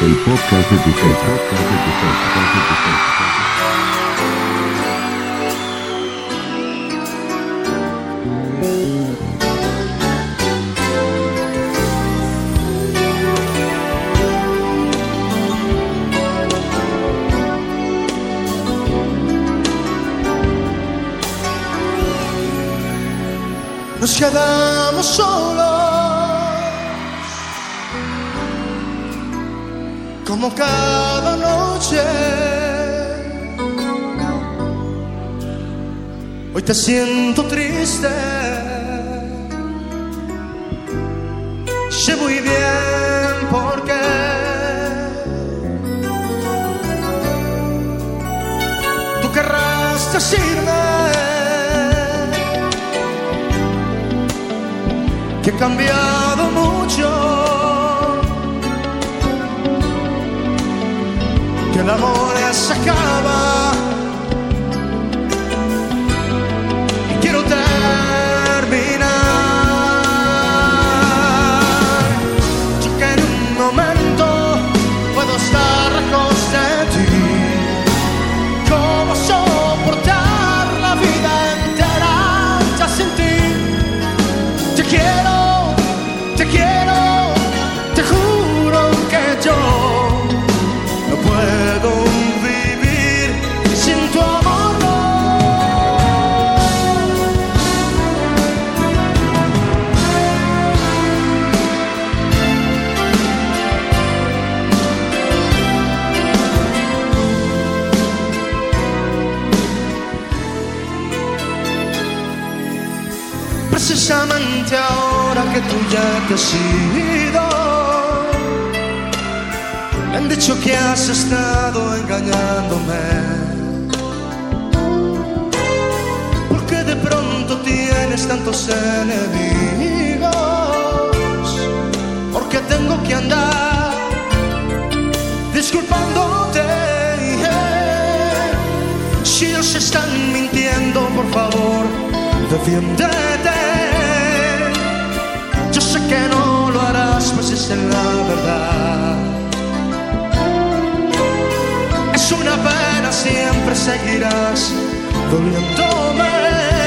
El podcast de tu Nos quedamos solos. Como cada noche. Hoy te siento triste. Sé muy bien por qué. Tú querrás decirme que he cambiado mucho, l'amore s'accalma Ahora que tú ya te has ido, me han dicho que has estado engañándome. Porque de pronto tienes tantos enemigos, porque tengo que andar disculpándote. Si ellos están mintiendo, por favor, defiéndete. Es la verdad. Es una pena, siempre seguirás doliéndome.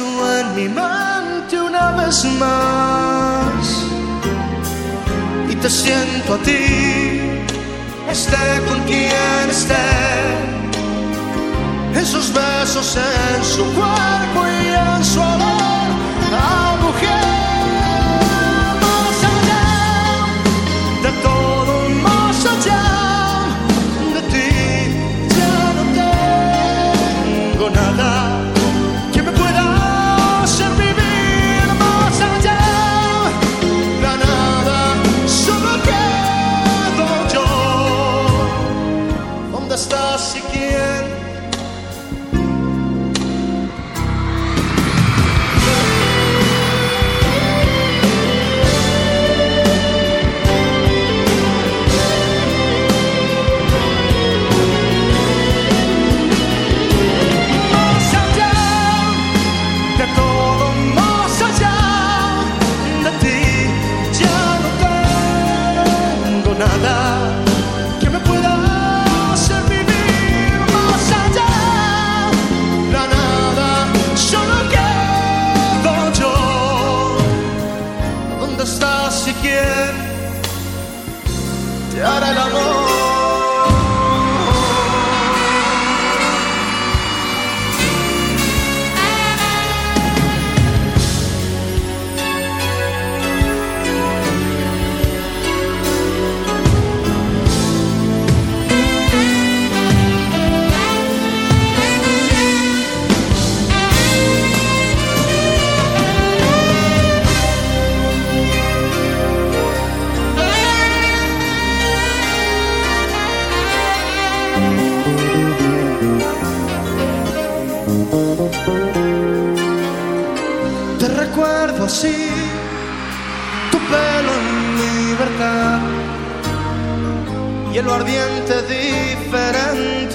En mi mente una vez más. Y te siento a ti, esté con quien esté, en sus besos, en su cuerpo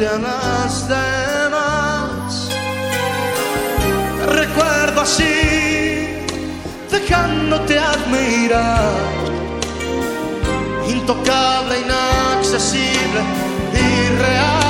las demás. Recuerdo así, dejándote admirar, intocable, inaccesible, irreal.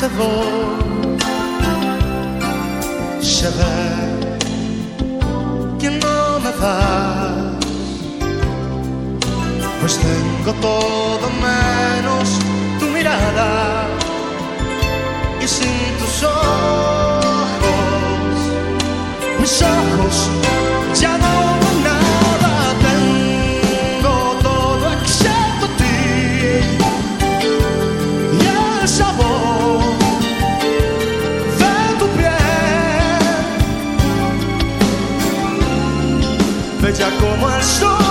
تضر شباب ينام ثار pues tengo todo menos tu mirada y sin tus ojos mis ojos ya no My story.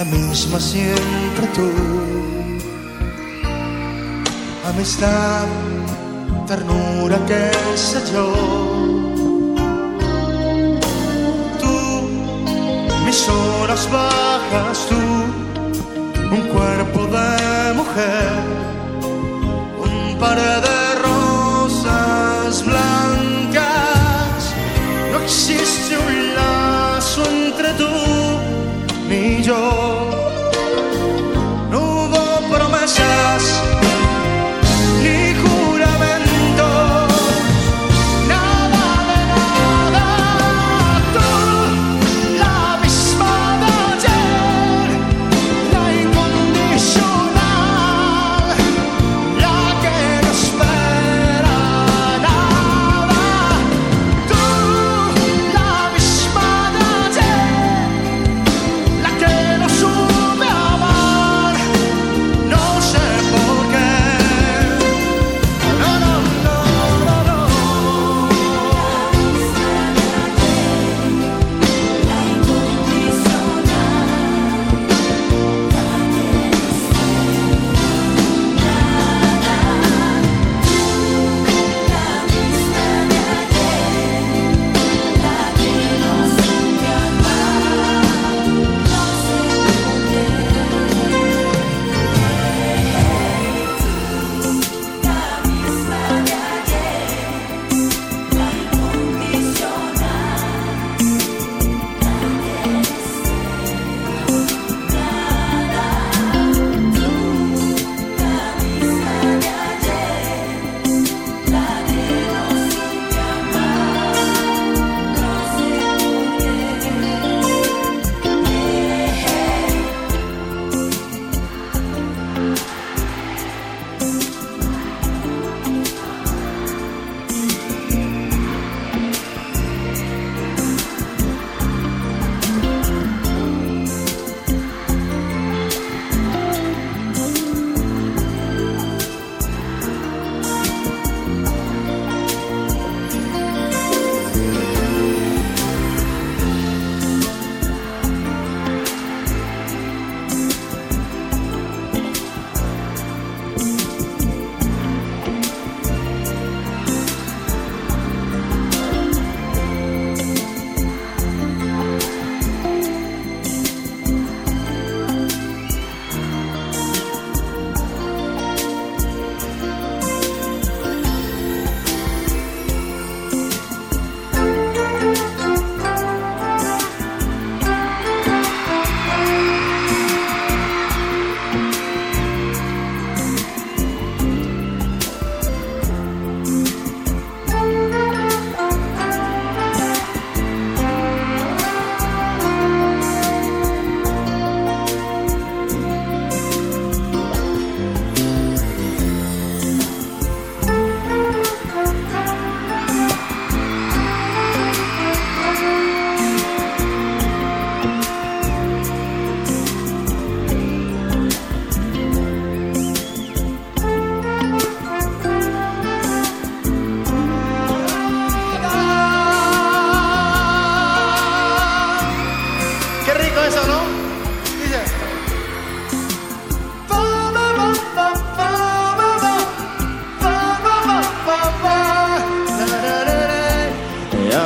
la misma siempre tú. Amistad, ternura, qué sé yo. Tú, mis horas bajas, tú, un cuerpo de mujer, un par de rosas blancas. No existe un lazo entre tú yo. No hubo promesas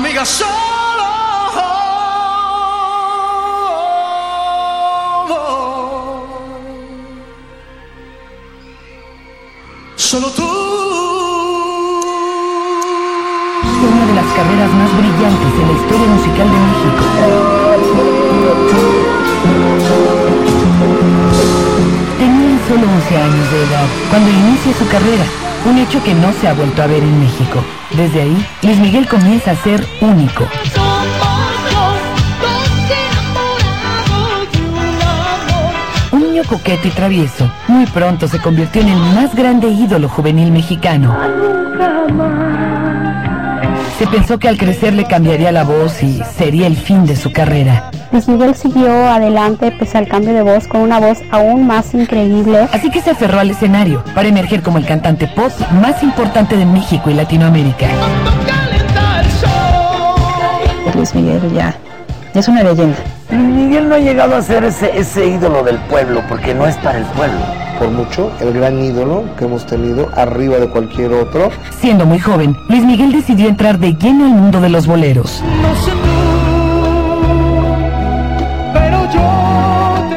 Amiga solo. Solo tú. Una de las carreras más brillantes en la historia musical de México. Tenía solo 11 años de edad cuando inicia su carrera, un hecho que no se ha vuelto a ver en México. Desde ahí, Luis Miguel comienza a ser único. Un niño coqueto y travieso, muy pronto se convirtió en el más grande ídolo juvenil mexicano. Se pensó que al crecer le cambiaría la voz y sería el fin de su carrera. Luis Miguel siguió adelante pese al cambio de voz con una voz aún más increíble. Así que se aferró al escenario para emerger como el cantante pop más importante de México y Latinoamérica. Luis Miguel ya es una leyenda. Luis Miguel no ha llegado a ser ese, ese ídolo del pueblo porque no es para el pueblo. por mucho el gran ídolo que hemos tenido arriba de cualquier otro. Siendo muy joven, Luis Miguel decidió entrar de lleno al mundo de los boleros.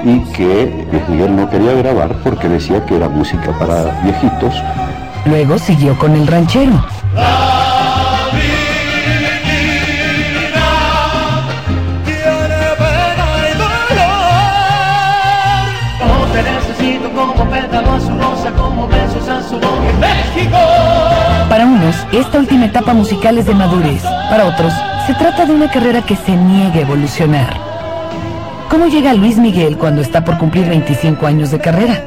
Y que Luis Miguel no quería grabar porque decía que era música para viejitos. Luego siguió con el ranchero. Tiene pena y dolor. Como te necesito como pétalo a su rosa, como besos a su boca en México. Para unos, esta última etapa musical es de madurez. Para otros, se trata de una carrera que se niega a evolucionar. ¿Cómo llega Luis Miguel cuando está por cumplir 25 años de carrera?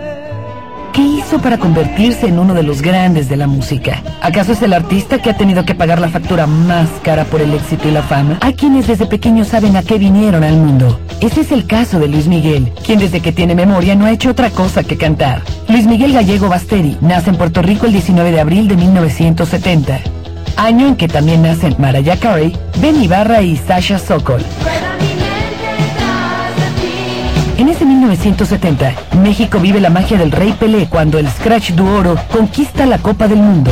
¿Qué hizo para convertirse en uno de los grandes de la música? ¿Acaso es el artista que ha tenido que pagar la factura más cara por el éxito y la fama? Hay quienes desde pequeños saben a qué vinieron al mundo. Ese es el caso de Luis Miguel, quien desde que tiene memoria no ha hecho otra cosa que cantar. Luis Miguel Gallego Basteri nace en Puerto Rico el 19 de abril de 1970. Año en que también nacen Mariah Carey, Ben Ibarra y Sasha Sokol. En ese 1970, México vive la magia del Rey Pelé cuando el Scratch Duoro conquista la Copa del Mundo.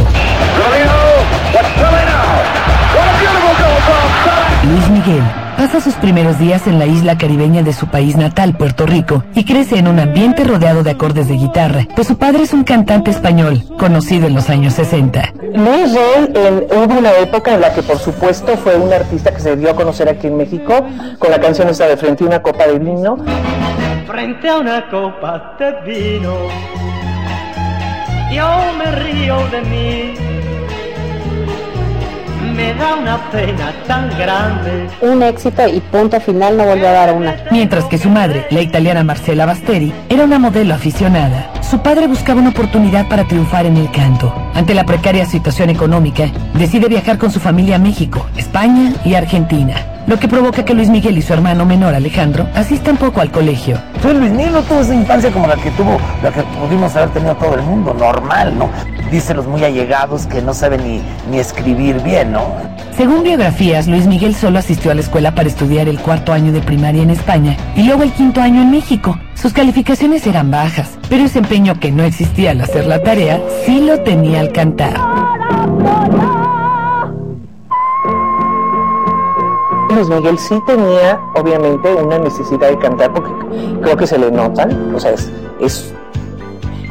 Luis Miguel pasa sus primeros días en la isla caribeña de su país natal, Puerto Rico, y crece en un ambiente rodeado de acordes de guitarra, pues su padre es un cantante español, conocido en los años 60. Luis Rey, hubo una época en la que por supuesto fue un artista que se dio a conocer aquí en México con la canción esta de Frente a una copa de vino. Frente a una copa de vino, yo me río de mí. Me da una pena tan grande. Un éxito y punto final no volvió a dar una. Mientras que su madre, la italiana Marcela Basteri, era una modelo aficionada. Su padre buscaba una oportunidad para triunfar en el canto. Ante la precaria situación económica, decide viajar con su familia a México, España y Argentina, lo que provoca que Luis Miguel y su hermano menor Alejandro asistan poco al colegio. Entonces Luis Miguel no tuvo esa infancia como la que tuvo, la que pudimos haber tenido todo el mundo, normal, ¿no? Dicen los muy allegados que no saben ni, ni escribir bien, ¿no? Según biografías, Luis Miguel solo asistió a la escuela para estudiar el cuarto año de primaria en España y luego el quinto año en México. Sus calificaciones eran bajas, pero ese empeño que no existía al hacer la tarea, sí lo tenía al cantar. Luis Miguel sí tenía obviamente una necesidad de cantar porque creo que se le notan, o sea, es, es-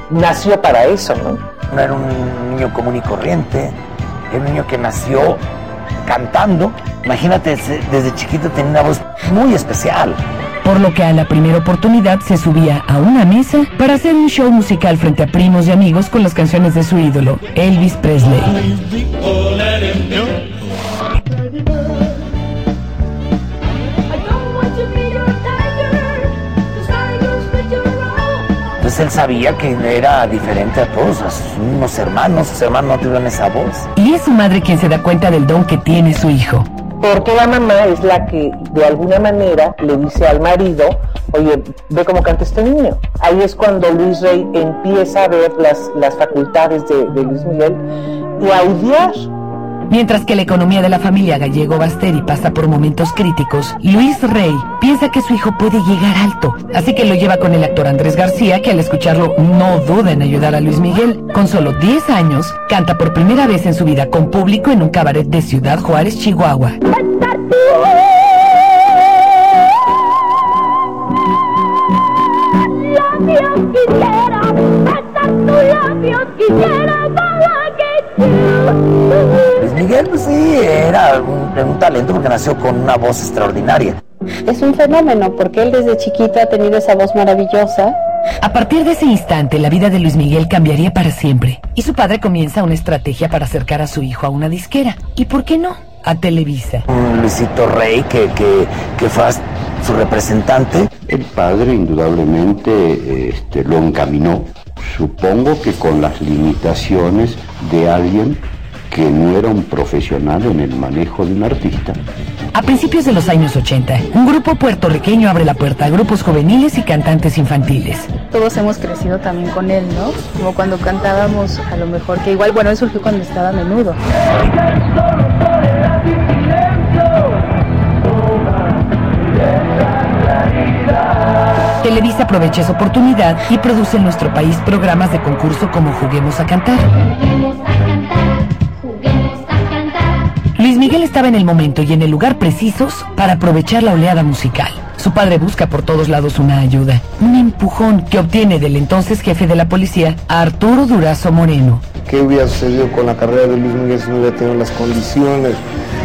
nació para eso, ¿no? No era un niño común y corriente, era un niño que nació cantando. Imagínate, desde chiquito tenía una voz muy especial. Por lo que a la primera oportunidad se subía a una mesa para hacer un show musical frente a primos y amigos con las canciones de su ídolo, Elvis Presley. Entonces él sabía que era diferente a todos, a sus mismos hermanos, sus hermanos no tuvieron esa voz. Y es su madre quien se da cuenta del don que tiene su hijo. Porque la mamá es la que de alguna manera le dice al marido, oye, ve cómo canta este niño. Ahí es cuando Luis Rey empieza a ver las, las facultades de, de Luis Miguel y a odiar Mientras que la economía de la familia gallego Basteri pasa por momentos críticos, Luis Rey piensa que su hijo puede llegar alto, así que lo lleva con el actor Andrés García, que al escucharlo no duda en ayudar a Luis Miguel. Con solo 10 años, canta por primera vez en su vida con público en un cabaret de Ciudad Juárez, Chihuahua. Luis Miguel, pues sí, era un, un talento porque nació con una voz extraordinaria. Es un fenómeno porque él desde chiquito ha tenido esa voz maravillosa. A partir de ese instante, la vida de Luis Miguel cambiaría para siempre. Y su padre comienza una estrategia para acercar a su hijo a una disquera. ¿Y por qué no? A Televisa. Un Luisito Rey que, que, que fue su representante. El padre indudablemente este, lo encaminó, supongo que con las limitaciones de alguien que no era un profesional en el manejo de un artista. A principios de los años 80, un grupo puertorriqueño abre la puerta a grupos juveniles y cantantes infantiles. Todos hemos crecido también con él, ¿no? Como cuando cantábamos, a lo mejor, que igual, bueno, él surgió cuando estaba a menudo. Televisa aprovecha esa oportunidad y produce en nuestro país programas de concurso como Juguemos a Cantar. Luis Miguel estaba en el momento y en el lugar precisos para aprovechar la oleada musical. Su padre busca por todos lados una ayuda, un empujón que obtiene del entonces jefe de la policía, Arturo Durazo Moreno. ¿Qué hubiera sucedido con la carrera de Luis Miguel si no hubiera tenido las condiciones?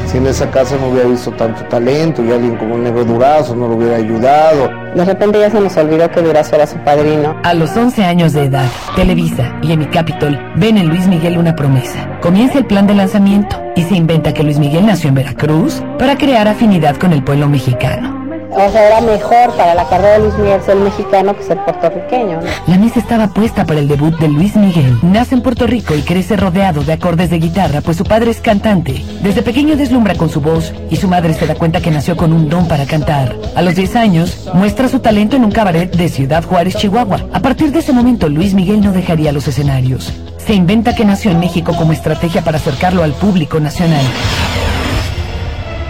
Si en esa casa no hubiera visto tanto talento y alguien como Negro Durazo no lo hubiera ayudado. De repente ya se nos olvidó que Durazo era su padrino. A los 11 años de edad, Televisa y Emi Capitol ven en Luis Miguel una promesa. Comienza el plan de lanzamiento y se inventa que Luis Miguel nació en Veracruz para crear afinidad con el pueblo mexicano. O sea, era mejor para la carrera de Luis Miguel ser mexicano que ser puertorriqueño. La mesa estaba puesta para el debut de Luis Miguel. Nace en Puerto Rico y crece rodeado de acordes de guitarra, pues su padre es cantante. Desde pequeño deslumbra con su voz y su madre se da cuenta que nació con un don para cantar. A los 10 años, muestra su talento en un cabaret de Ciudad Juárez, Chihuahua. A partir de ese momento, Luis Miguel no dejaría los escenarios. Se inventa que nació en México como estrategia para acercarlo al público nacional.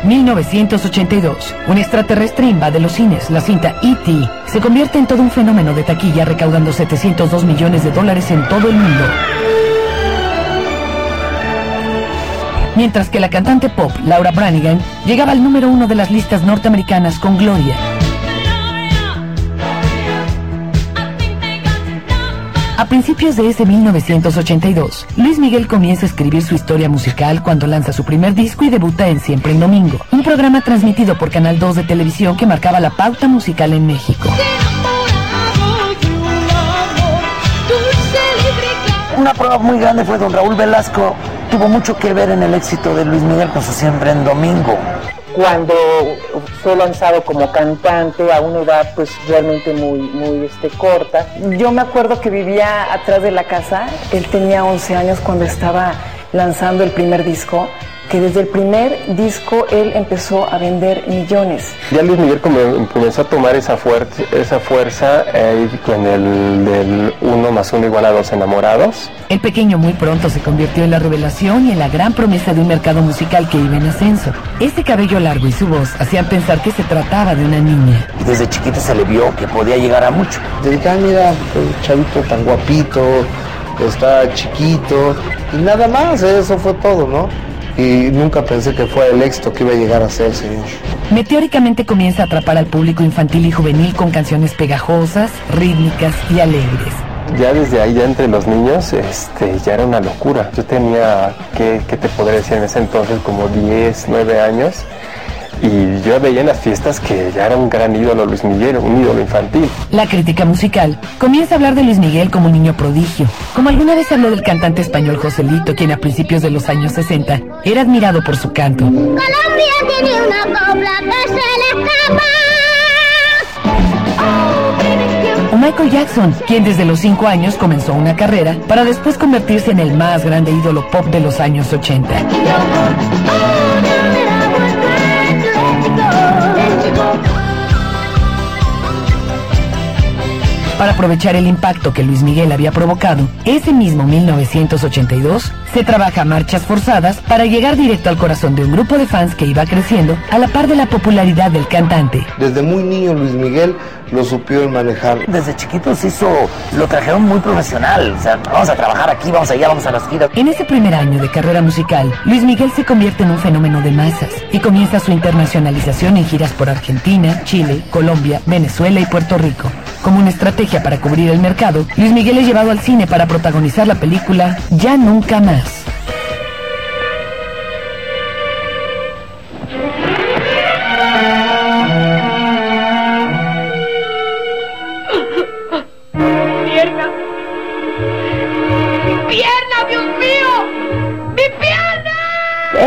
1982. Un extraterrestre invade los cines. La cinta E.T. se convierte en todo un fenómeno de taquilla, recaudando 702 millones de dólares en todo el mundo. Mientras que la cantante pop Laura Branigan llegaba al número uno de las listas norteamericanas con Gloria. A principios de ese 1982, Luis Miguel comienza a escribir su historia musical cuando lanza su primer disco y debuta en Siempre en Domingo, un programa transmitido por Canal 2 de televisión que marcaba la pauta musical en México. Una prueba muy grande fue don Raúl Velasco. Tuvo mucho que ver en el éxito de Luis Miguel con su Siempre en Domingo. Cuando fue lanzado como cantante a una edad pues realmente muy, muy este, corta. Yo me acuerdo que vivía atrás de la casa. Él tenía 11 años cuando estaba lanzando el primer disco. Que desde el primer disco él empezó a vender millones. Ya Luis Miguel come- comenzó a tomar esa, fuer- esa fuerza eh, con el del 1 más 1 igual a 2 enamorados. El pequeño muy pronto se convirtió en la revelación y en la gran promesa de un mercado musical que iba en ascenso. Ese cabello largo y su voz hacían pensar que se trataba de una niña. Desde chiquito se le vio que podía llegar a mucho. Dije, "Ay, mira, el chavito tan guapito, está chiquito, y nada más, eso fue todo, ¿no? Y nunca pensé que fuera el éxito que iba a llegar a ser, señor. Meteóricamente comienza a atrapar al público infantil y juvenil con canciones pegajosas, rítmicas y alegres. Ya desde ahí, ya entre los niños, este, ya era una locura. Yo tenía, ¿qué, qué te podría decir en ese entonces? Como 10, 9 años. Y yo veía en las fiestas que ya era un gran ídolo Luis Miguel, un ídolo infantil. La crítica musical comienza a hablar de Luis Miguel como un niño prodigio, como alguna vez habló del cantante español Joselito, quien a principios de los años 60 era admirado por su canto. Colombia tiene una copla que se le escapa. Michael Jackson, quien desde los 5 años comenzó una carrera para después convertirse en el más grande ídolo pop de los años 80. Para aprovechar el impacto que Luis Miguel había provocado, ese mismo 1982 se trabaja marchas forzadas para llegar directo al corazón de un grupo de fans que iba creciendo a la par de la popularidad del cantante. Desde muy niño Luis Miguel lo supieron manejar. Desde chiquito se hizo, lo trajeron muy profesional. O sea, vamos a trabajar aquí, vamos allá, vamos a las giras. En ese primer año de carrera musical, Luis Miguel se convierte en un fenómeno de masas y comienza su internacionalización en giras por Argentina, Chile, Colombia, Venezuela y Puerto Rico. Como una estrategia para cubrir el mercado, Luis Miguel es llevado al cine para protagonizar la película Ya Nunca Más.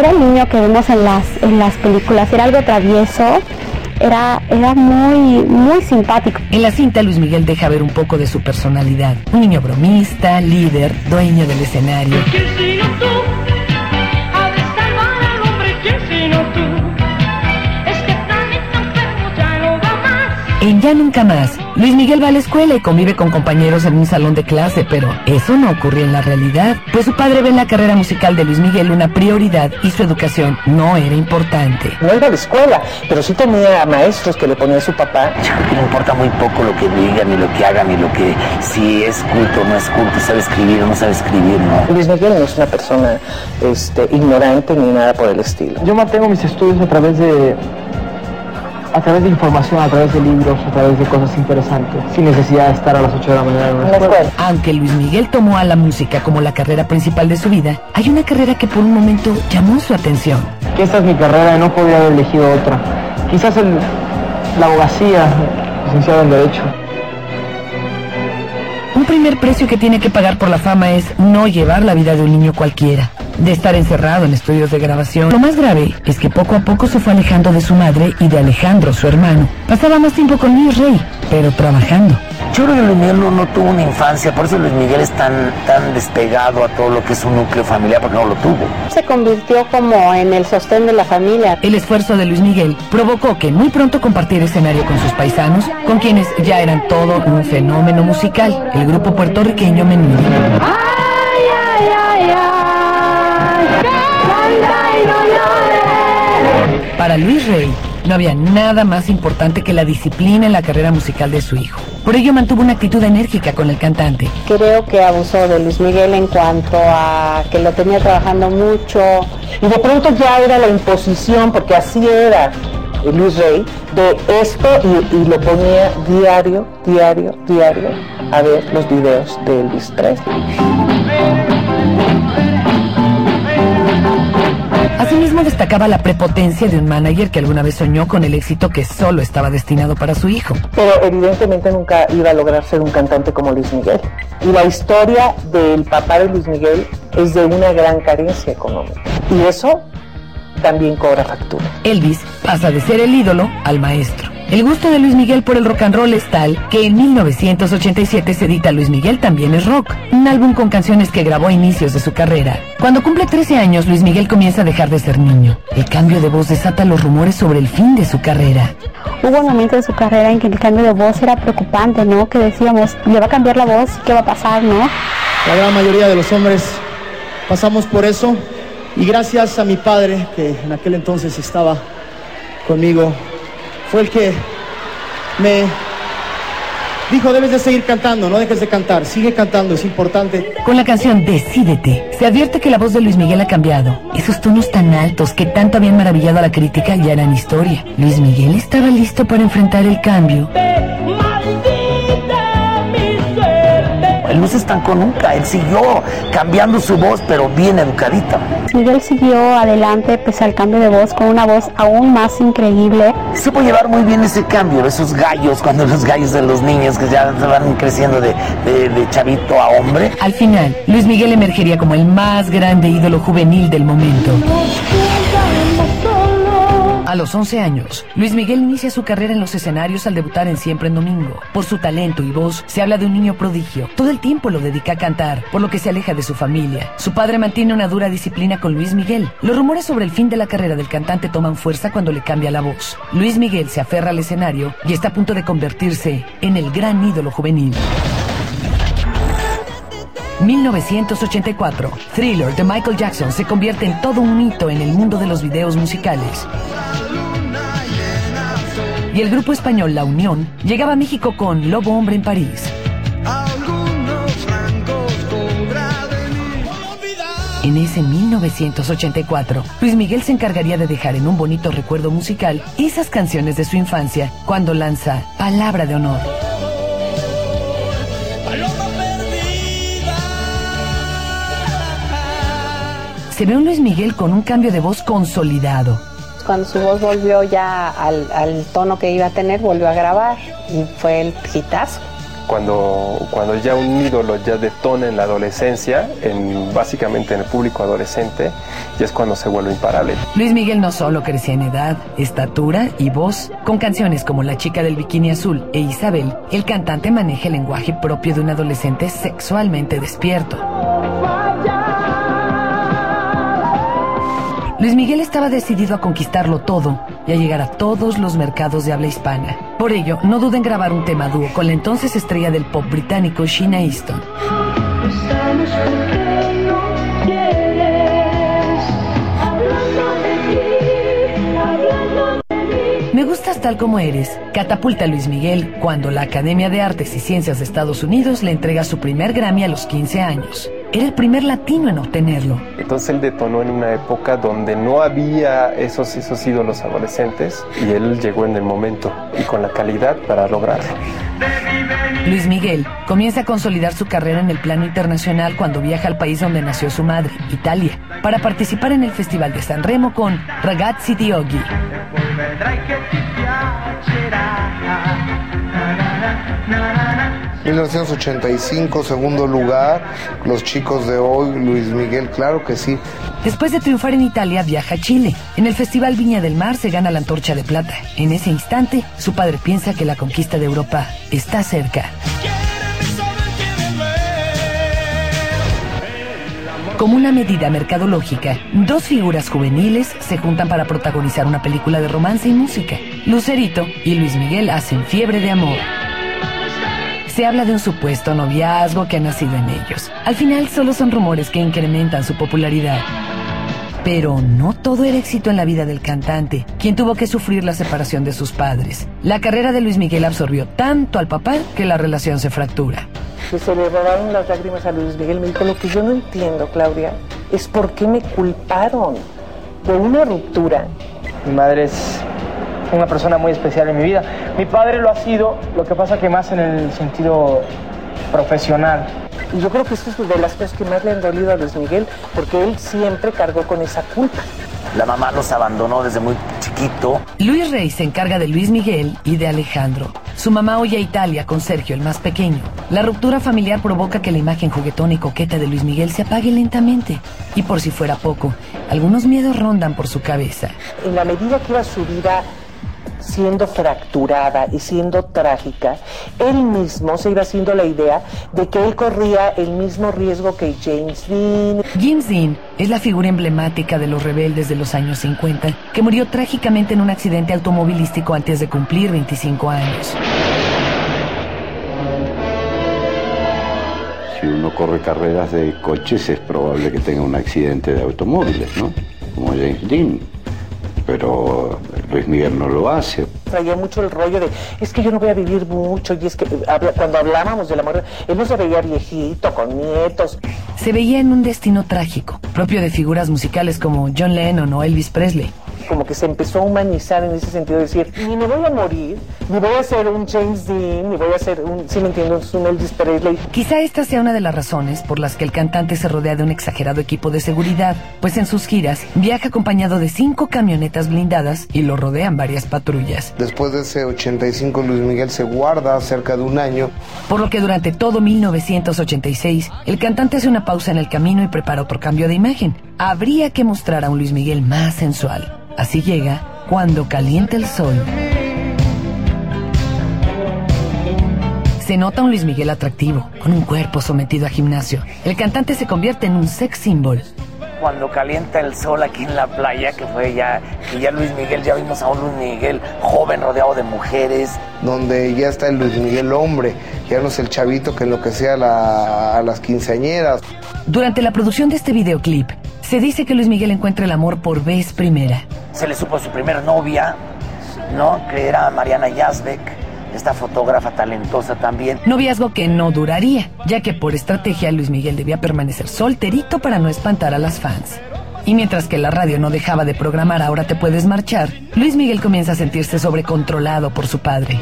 Era el niño que vemos en las, en las películas, era algo travieso, era, era muy, muy simpático. En la cinta, Luis Miguel deja ver un poco de su personalidad. Un niño bromista, líder, dueño del escenario. ¿Quién sino tú? Ha de salvar al hombre, ¿quién sino tú? En Ya Nunca Más, Luis Miguel va a la escuela y convive con compañeros en un salón de clase, pero eso no ocurrió en la realidad, pues su padre ve en la carrera musical de Luis Miguel una prioridad y su educación no era importante. No iba a la escuela, pero sí tenía maestros que le ponía su papá. Yo creo que le importa muy poco lo que digan, ni lo que hagan, ni lo que si es culto o no es culto, sabe escribir o no sabe escribir, ¿no? Luis Miguel no es una persona este, ignorante ni nada por el estilo. Yo mantengo mis estudios a través de a través de información, a través de libros, a través de cosas interesantes, sin necesidad de estar a las 8 de la mañana en una escuela. Aunque Luis Miguel tomó a la música como la carrera principal de su vida, hay una carrera que por un momento llamó su atención. Que esta es mi carrera y no podría haber elegido otra. Quizás el, la abogacía, licenciado en Derecho. Un primer precio que tiene que pagar por la fama es no llevar la vida de un niño cualquiera, de estar encerrado en estudios de grabación. Lo más grave es que poco a poco se fue alejando de su madre y de Alejandro, su hermano. Pasaba más tiempo con Luis Rey, pero trabajando. Yo creo que Luis Miguel no, no tuvo una infancia, por eso Luis Miguel es tan, tan despegado a todo lo que es un núcleo familiar, porque no lo tuvo. Se convirtió como en el sostén de la familia. El esfuerzo de Luis Miguel provocó que muy pronto compartiera escenario con sus paisanos, con quienes ya eran todo un fenómeno musical, el grupo puertorriqueño Menudo. Ay, Para Luis Rey, no había nada más importante que la disciplina en la carrera musical de su hijo. Por ello mantuvo una actitud enérgica con el cantante. Creo que abusó de Luis Miguel en cuanto a que lo tenía trabajando mucho. Y de pronto ya era la imposición, porque así era Luis Rey, de esto y, lo ponía diario, diario, diario a ver los videos de Elvis Presley. Asimismo destacaba la prepotencia de un manager que alguna vez soñó con el éxito que solo estaba destinado para su hijo. Pero evidentemente nunca iba a lograr ser un cantante como Luis Miguel. Y la historia del papá de Luis Miguel es de una gran carencia económica. Y eso también cobra factura. Elvis pasa de ser el ídolo al maestro. El gusto de Luis Miguel por el rock and roll es tal que en 1987 se edita Luis Miguel también es rock, un álbum con canciones que grabó a inicios de su carrera. Cuando cumple 13 años, Luis Miguel comienza a dejar de ser niño. El cambio de voz desata los rumores sobre el fin de su carrera. Hubo un momento de su carrera en que el cambio de voz era preocupante, ¿no? Que decíamos, le va a cambiar la voz, ¿qué va a pasar, no? La gran mayoría de los hombres pasamos por eso y gracias a mi padre, que en aquel entonces estaba conmigo, fue el que me dijo, debes de seguir cantando, no dejes de cantar, sigue cantando, es importante. Con la canción Decídete, se advierte que la voz de Luis Miguel ha cambiado. Esos tonos tan altos que tanto habían maravillado a la crítica ya eran historia. Luis Miguel estaba listo para enfrentar el cambio. Él no se estancó nunca, él siguió cambiando su voz, pero bien educadita. Miguel siguió adelante pese al cambio de voz con una voz aún más increíble. Supo llevar muy bien ese cambio, esos gallos, cuando los gallos de los niños que ya van creciendo de, de, de chavito a hombre. Al final, Luis Miguel emergería como el más grande ídolo juvenil del momento. A los 11 años, Luis Miguel inicia su carrera en los escenarios al debutar en Siempre en Domingo. Por su talento y voz, se habla de un niño prodigio. Todo el tiempo lo dedica a cantar, por lo que se aleja de su familia. Su padre mantiene una dura disciplina con Luis Miguel. Los rumores sobre el fin de la carrera del cantante toman fuerza cuando le cambia la voz. Luis Miguel se aferra al escenario y está a punto de convertirse en el gran ídolo juvenil. 1984. Thriller de Michael Jackson se convierte en todo un hito en el mundo de los videos musicales. Y el grupo español La Unión llegaba a México con Lobo Hombre en París. En ese 1984, Luis Miguel se encargaría de dejar en un bonito recuerdo musical esas canciones de su infancia cuando lanza Palabra de Honor. Se ve un Luis Miguel con un cambio de voz consolidado. Cuando su voz volvió ya al, al tono que iba a tener, volvió a grabar y fue el hitazo. Cuando, cuando ya un ídolo ya detona en la adolescencia, en, básicamente en el público adolescente, ya es cuando se vuelve imparable. Luis Miguel no solo crecía en edad, estatura y voz, con canciones como La chica del bikini azul e Isabel, el cantante maneja el lenguaje propio de un adolescente sexualmente despierto. Luis Miguel estaba decidido a conquistarlo todo y a llegar a todos los mercados de habla hispana. Por ello, no duda en grabar un tema dúo con la entonces estrella del pop británico Sheena Easton. Me gustas tal como eres. Catapulta a Luis Miguel cuando la Academia de Artes y Ciencias de Estados Unidos le entrega su primer Grammy a los 15 años. Era el primer latino en obtenerlo. Entonces él detonó en una época donde no había esos, esos ídolos adolescentes y él llegó en el momento y con la calidad para lograrlo. Luis Miguel comienza a consolidar su carrera en el plano internacional cuando viaja al país donde nació su madre, Italia, para participar en el Festival de San Remo con Ragazzi di Oggi. 1985, segundo lugar, los chicos de hoy, Luis Miguel, claro que sí. Después de triunfar en Italia, viaja a Chile. En el Festival Viña del Mar se gana la antorcha de plata. En ese instante, su padre piensa que la conquista de Europa está cerca. Como una medida mercadológica, dos figuras juveniles se juntan para protagonizar una película de romance y música. Lucerito y Luis Miguel hacen fiebre de amor. Se habla de un supuesto noviazgo que ha nacido en ellos. Al final solo son rumores que incrementan su popularidad. Pero no todo era éxito en la vida del cantante, quien tuvo que sufrir la separación de sus padres. La carrera de Luis Miguel absorbió tanto al papá que la relación se fractura. Se le robaron las lágrimas a Luis Miguel. Me dijo, lo que yo no entiendo, Claudia, es por qué me culparon de una ruptura. Mi madre es una persona muy especial en mi vida. Mi padre lo ha sido, lo que pasa que más en el sentido profesional. Y yo creo que esto es de las cosas que más le han dolido a Luis Miguel, porque él siempre cargó con esa culpa. La mamá los abandonó desde muy chiquito. Luis Rey se encarga de Luis Miguel y de Alejandro. Su mamá huye a Italia con Sergio, el más pequeño. La ruptura familiar provoca que la imagen juguetona y coqueta de Luis Miguel se apague lentamente. Y por si fuera poco, algunos miedos rondan por su cabeza. En la medida que iba su vida siendo fracturada y siendo trágica, él mismo se iba haciendo la idea de que él corría el mismo riesgo que James Dean. James Dean es la figura emblemática de los rebeldes de los años 50, que murió trágicamente en un accidente automovilístico antes de cumplir 25 años. Si uno corre carreras de coches es probable que tenga un accidente de automóviles, ¿no? Como James Dean. Pero Luis Miguel no lo hace. Traía mucho el rollo de, es que yo no voy a vivir mucho, y es que cuando hablábamos del amor, él no se veía viejito, con nietos. Se veía en un destino trágico, propio de figuras musicales como John Lennon o Elvis Presley. Como que se empezó a humanizar en ese sentido, de decir, ni me voy a morir, ni voy a ser un James Dean, ni voy a ser un, si me entiendo, un Elvis Presley. Quizá esta sea una de las razones por las que el cantante se rodea de un exagerado equipo de seguridad, pues en sus giras viaja acompañado de cinco camionetas blindadas y lo rodean varias patrullas. Después de ese 85, Luis Miguel se guarda cerca de un año. Por lo que durante todo 1986, el cantante hace una pausa en el camino y prepara otro cambio de imagen. Habría que mostrar a un Luis Miguel más sensual. Así llega Cuando calienta el sol. Se nota un Luis Miguel atractivo, con un cuerpo sometido a gimnasio. El cantante se convierte en un sex symbol. Cuando calienta el sol aquí en la playa, que fue ya, ya Luis Miguel, ya vimos a un Luis Miguel joven rodeado de mujeres. Donde ya está el Luis Miguel hombre, ya no es el chavito que enloquecía a, la- a las quinceañeras. Durante la producción de este videoclip, se dice que Luis Miguel encuentra el amor por vez primera. Se le supo a su primer novia, ¿no? Que era Mariana Yazbek, esta fotógrafa talentosa también. Noviazgo que no duraría, ya que por estrategia Luis Miguel debía permanecer solterito para no espantar a las fans. Y mientras que la radio no dejaba de programar Ahora te puedes marchar, Luis Miguel comienza a sentirse sobrecontrolado por su padre.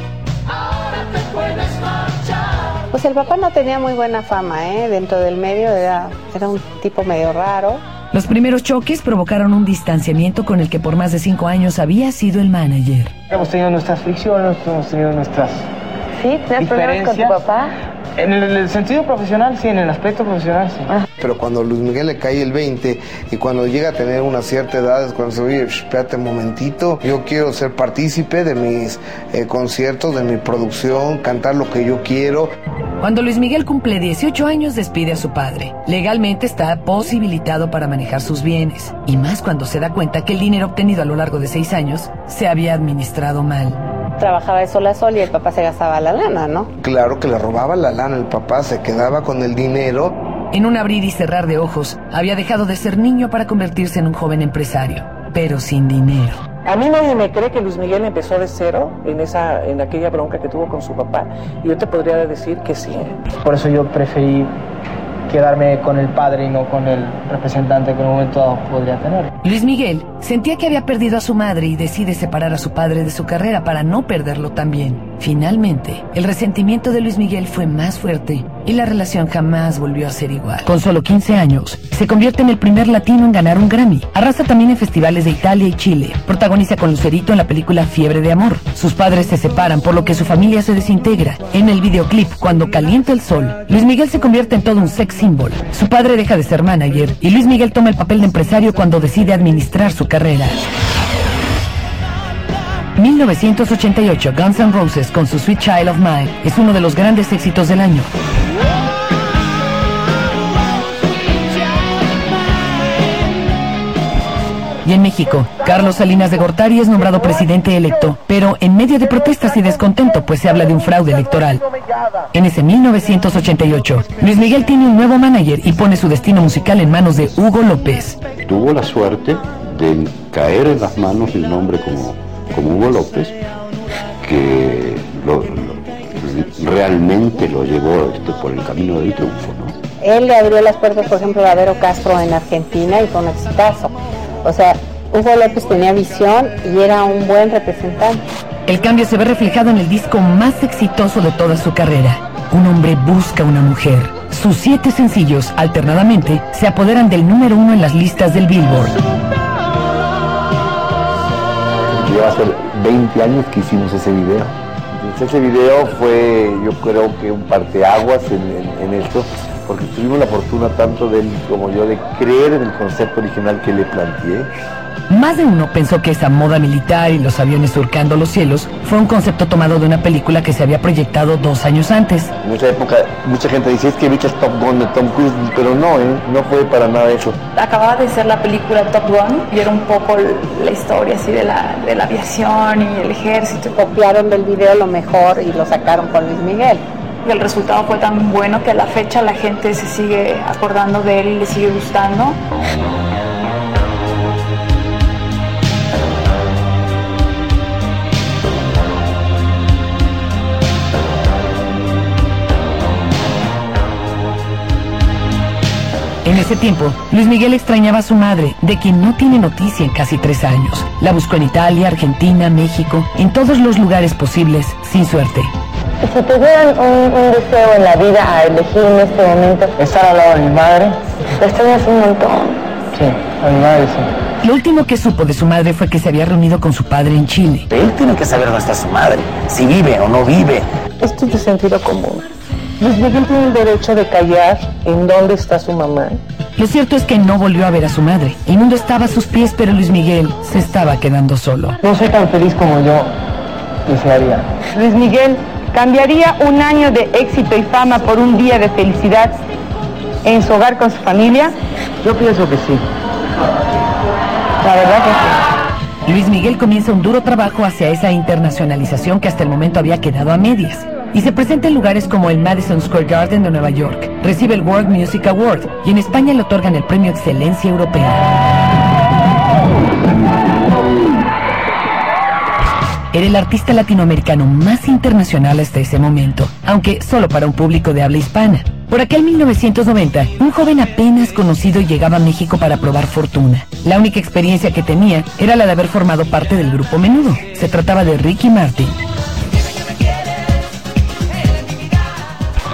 Pues el papá no tenía muy buena fama, ¿eh? Dentro del medio era, era un tipo medio raro. Los primeros choques provocaron un distanciamiento con el que por más de cinco años había sido el manager. Hemos tenido nuestras fricciones, hemos tenido nuestras ¿Sí? ¿Tienes problemas con tu diferencias. papá? En el, en el sentido profesional, sí, en el aspecto profesional, sí. Pero cuando Luis Miguel le cae el 20 y cuando llega a tener una cierta edad es cuando se oye, "Sh, espérate un momentito, yo quiero ser partícipe de mis eh, conciertos, de mi producción, cantar lo que yo quiero. Cuando Luis Miguel cumple 18 años despide a su padre. Legalmente está posibilitado para manejar sus bienes, y más cuando se da cuenta que el dinero obtenido a lo largo de seis años se había administrado mal. Trabajaba de sol a sol y el papá se gastaba la lana, ¿no? Claro que le robaba la lana el papá, se quedaba con el dinero. En un abrir y cerrar de ojos, había dejado de ser niño para convertirse en un joven empresario, pero sin dinero. A mí nadie me cree que Luis Miguel empezó de cero en, esa, en aquella bronca que tuvo con su papá. Yo te podría decir que sí. Por eso yo preferí quedarme con el padre y no con el representante que en un momento dado podría tener. Luis Miguel sentía que había perdido a su madre y decide separar a su padre de su carrera para no perderlo también. Finalmente, el resentimiento de Luis Miguel fue más fuerte y la relación jamás volvió a ser igual. Con solo 15 años, se convierte en el primer latino en ganar un Grammy. Arrasa también en festivales de Italia y Chile. Protagoniza con Lucerito en la película Fiebre de Amor. Sus padres se separan por lo que su familia se desintegra. En el videoclip Cuando calienta el sol, Luis Miguel se convierte en todo un sex symbol. Su padre deja de ser manager y Luis Miguel toma el papel de empresario cuando decide administrar su carrera. 1988, Guns N' Roses con su Sweet Child of Mine es uno de los grandes éxitos del año. Y en México, Carlos Salinas de Gortari es nombrado presidente electo, pero en medio de protestas y descontento, pues se habla de un fraude electoral. En ese 1988, Luis Miguel tiene un nuevo manager y pone su destino musical en manos de Hugo López. Tuvo la suerte de caer en las manos de un hombre como, como Hugo López, que lo- lo- realmente lo llevó este, por el camino del triunfo. ¿no? Él le abrió las puertas, por ejemplo, a Vero Castro en Argentina y fue un exitazo. O sea, Hugo López tenía visión y era un buen representante. El cambio se ve reflejado en el disco más exitoso de toda su carrera. Un hombre busca una mujer. Sus siete sencillos, alternadamente, se apoderan del número uno en las listas del Billboard. Lleva hace 20 años que hicimos ese video. Entonces, ese video fue, yo creo que un parteaguas en, en esto, porque tuvimos la fortuna tanto de él como yo de creer en el concepto original que le planteé. Más de uno pensó que esa moda militar y los aviones surcando los cielos fue un concepto tomado de una película que se había proyectado dos años antes. En esa época mucha gente dice, es que viste Top Gun de Tom Cruise, pero no, ¿eh? no fue para nada eso. Acababa de ser la película Top Gun y era un poco la historia así de la, de la aviación y el ejército. Copiaron del video lo mejor y lo sacaron con Luis Miguel. Y el resultado fue tan bueno que a la fecha la gente se sigue acordando de él y le sigue gustando. Ese tiempo, Luis Miguel extrañaba a su madre, de quien no tiene noticia en casi tres años. La buscó en Italia, Argentina, México, en todos los lugares posibles, sin suerte. Si tuvieran un, un deseo en la vida a elegir en este momento, Estar al lado de mi madre, la extrañas un montón. sí, a mi madre sí. Lo último que supo de su madre fue que se había reunido con su padre en Chile. Él tiene que saber dónde está su madre, si vive o no vive. Esto es de sentido común. Luis Miguel tiene el derecho de callar en dónde está su mamá Lo cierto es que no volvió a ver a su madre. El mundo estaba a sus pies, pero Luis Miguel se estaba quedando solo. No soy tan feliz como yo desearía. Luis Miguel, ¿cambiaría un año de éxito y fama por un día de felicidad en su hogar con su familia? Yo pienso que sí. La verdad que sí. Luis Miguel comienza un duro trabajo hacia esa internacionalización que hasta el momento había quedado a medias. Y se presenta en lugares como el Madison Square Garden de Nueva York. Recibe el World Music Award y en España le otorgan el premio Excelencia Europea. Era el artista latinoamericano más internacional hasta ese momento, aunque solo para un público de habla hispana. Por aquel 1990, un joven apenas conocido llegaba a México para probar fortuna. La única experiencia que tenía era la de haber formado parte del grupo Menudo. Se trataba de Ricky Martin.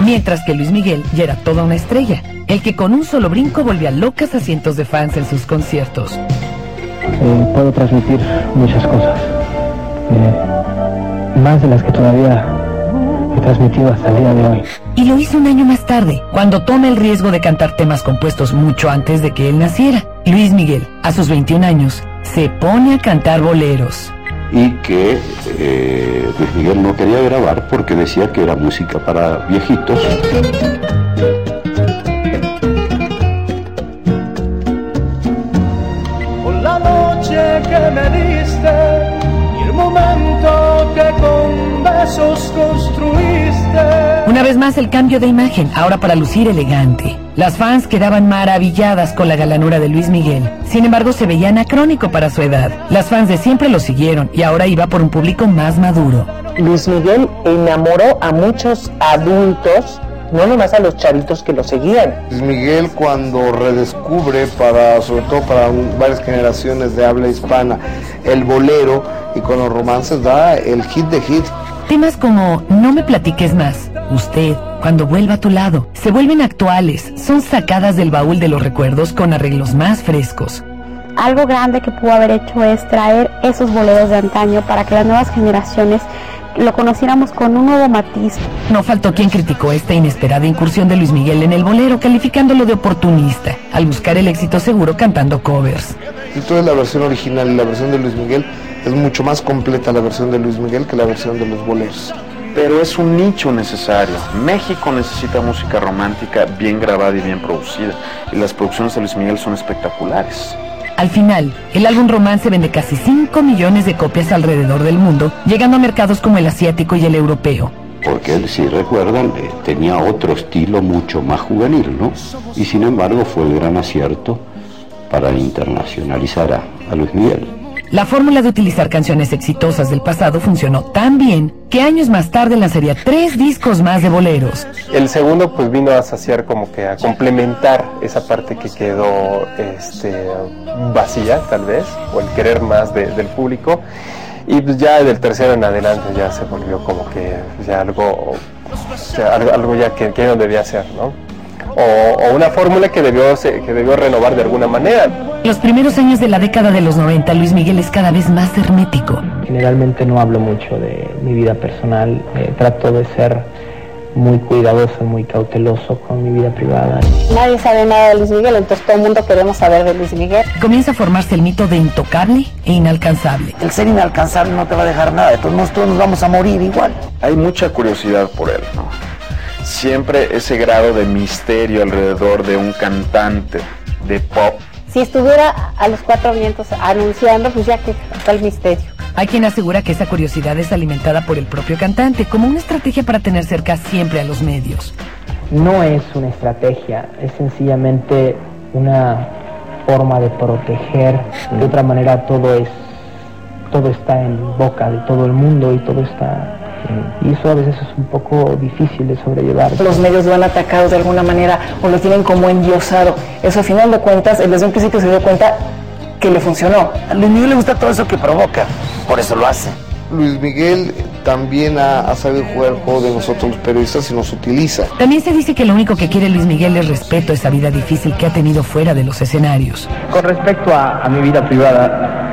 Mientras que Luis Miguel ya era toda una estrella, el que con un solo brinco volvía locas a cientos de fans en sus conciertos. Eh, puedo transmitir muchas cosas. Eh, más de las que todavía he transmitido hasta el día de hoy. Y lo hizo un año más tarde, cuando toma el riesgo de cantar temas compuestos mucho antes de que él naciera. Luis Miguel, a sus 21 años, se pone a cantar boleros. Y que eh, Luis Miguel no quería grabar porque decía que era música para viejitos. Vez más el cambio de imagen, ahora para lucir elegante. Las fans quedaban maravilladas con la galanura de Luis Miguel. Sin embargo, se veía anacrónico para su edad. Las fans de siempre lo siguieron y ahora iba por un público más maduro. Luis Miguel enamoró a muchos adultos, no nomás a los chavitos que lo seguían. Luis Miguel cuando redescubre para, sobre todo para un- varias generaciones de habla hispana, el bolero y con los romances da el hit de hits. Temas como No me platiques más, Usted, cuando vuelva a tu lado, se vuelven actuales, son sacadas del baúl de los recuerdos con arreglos más frescos. Algo grande que pudo haber hecho es traer esos boleros de antaño para que las nuevas generaciones lo conociéramos con un nuevo matiz. No faltó quien criticó esta inesperada incursión de Luis Miguel en el bolero, calificándolo de oportunista, al buscar el éxito seguro cantando covers. Entonces la versión original y la versión de Luis Miguel es mucho más completa la versión de Luis Miguel que la versión de los boleros. Pero es un nicho necesario. México necesita música romántica bien grabada y bien producida. Y las producciones de Luis Miguel son espectaculares. Al final, el álbum Romance vende casi 5 millones de copias alrededor del mundo, llegando a mercados como el asiático y el europeo. Porque él, si recuerdan, eh, tenía otro estilo mucho más juvenil, ¿no? Y sin embargo fue el gran acierto para internacionalizar a, a Luis Miguel. La fórmula de utilizar canciones exitosas del pasado funcionó tan bien que años más tarde lanzaría tres discos más de boleros. El segundo pues vino a saciar como que a complementar esa parte que quedó este, vacía tal vez, o el querer más de- del público. Y pues ya del tercero en adelante ya se volvió como que ya algo, ya algo, ya que, que no debía ser, ¿no? O, o una fórmula que debió, que debió renovar de alguna manera. Los primeros años de la década de los 90, Luis Miguel es cada vez más hermético. Generalmente no hablo mucho de mi vida personal, eh, trato de ser muy cuidadoso, muy cauteloso con mi vida privada. Nadie sabe nada de Luis Miguel, entonces todo el mundo queremos saber de Luis Miguel. Comienza a formarse el mito de intocable e inalcanzable. El ser inalcanzable no te va a dejar nada, modos todos nos vamos a morir igual. Hay mucha curiosidad por él, ¿no? Siempre ese grado de misterio alrededor de un cantante de pop. Si estuviera a los cuatro vientos anunciando, pues ya que está el misterio. Hay quien asegura que esa curiosidad es alimentada por el propio cantante, como una estrategia para tener cerca siempre a los medios. No es una estrategia, es sencillamente una forma de proteger. De otra manera todo es todo está en boca de todo el mundo y todo está y eso a veces es un poco difícil de sobrellevar. Los medios lo han atacado de alguna manera o lo tienen como endiosado. Eso a final de cuentas, él desde un principio se dio cuenta que le funcionó. A Luis Miguel le gusta todo eso que provoca, por eso lo hace. Luis Miguel también ha, ha sabido jugar el juego de nosotros los periodistas y nos utiliza. También se dice que lo único que quiere Luis Miguel es respeto a esa vida difícil que ha tenido fuera de los escenarios. Con respecto a, a mi vida privada,